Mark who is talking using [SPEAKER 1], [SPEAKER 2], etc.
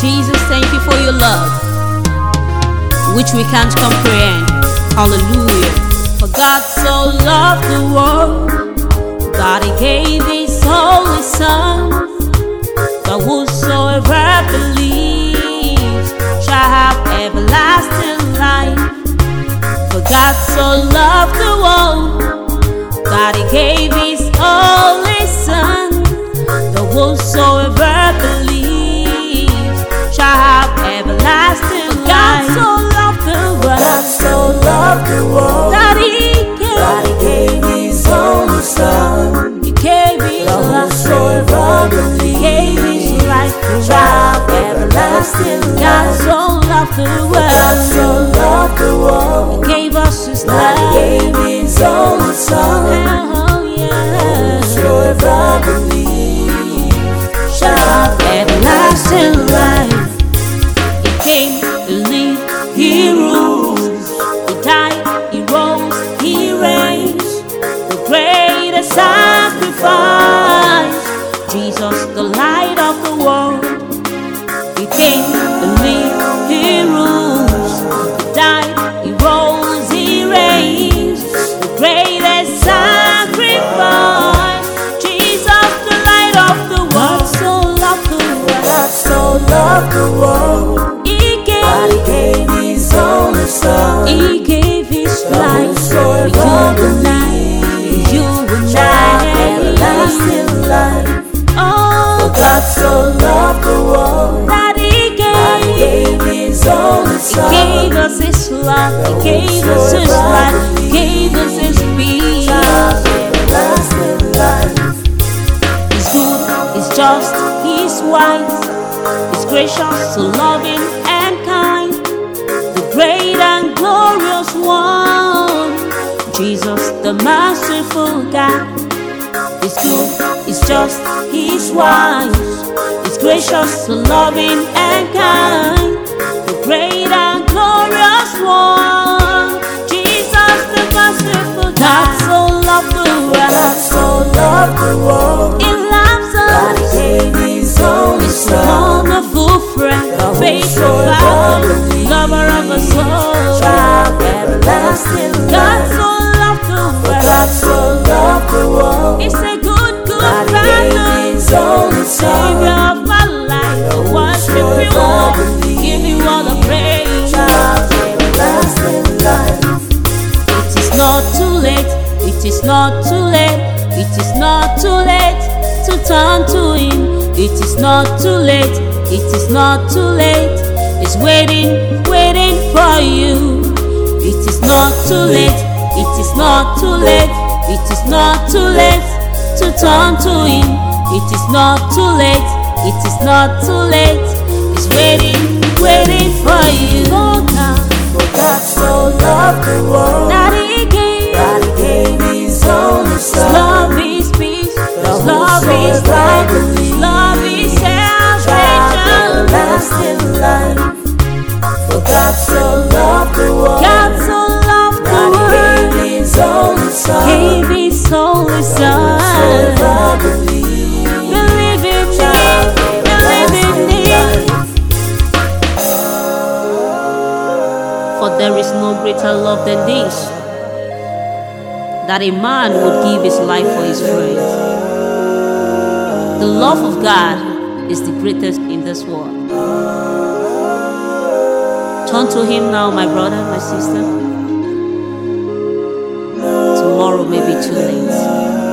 [SPEAKER 1] Jesus, thank you for your love, which we can't comprehend. Hallelujah. For God so loved the world, God He gave His only Son, that whosoever believes shall have everlasting life. For God so loved the world, the
[SPEAKER 2] God
[SPEAKER 1] God so loved the world He gave, His
[SPEAKER 2] only Son.
[SPEAKER 1] he gave
[SPEAKER 2] his
[SPEAKER 1] life gracious, so loving and kind. The great and glorious one, Jesus, the merciful God. He's good, he's just, he's wise, he's gracious, so loving and kind. The great and glorious one, Jesus, the merciful God. So loved the world.
[SPEAKER 2] so loved the world
[SPEAKER 1] savior of my life. I worship you, give you all the praise.
[SPEAKER 2] Shall have life.
[SPEAKER 1] It is not too late. It is not too late. It is not too late to turn to Him. It is not too late. It is not too late. It's waiting, waiting for you. It is not too late. It is not too late. It is not too late to turn to Him. It is not too late. It is not too late. For there is no greater love than this, that a man would give his life for his friends. The love of God is the greatest in this world. Turn to Him now, my brother, my sister. Tomorrow may be too late.